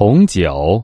红酒。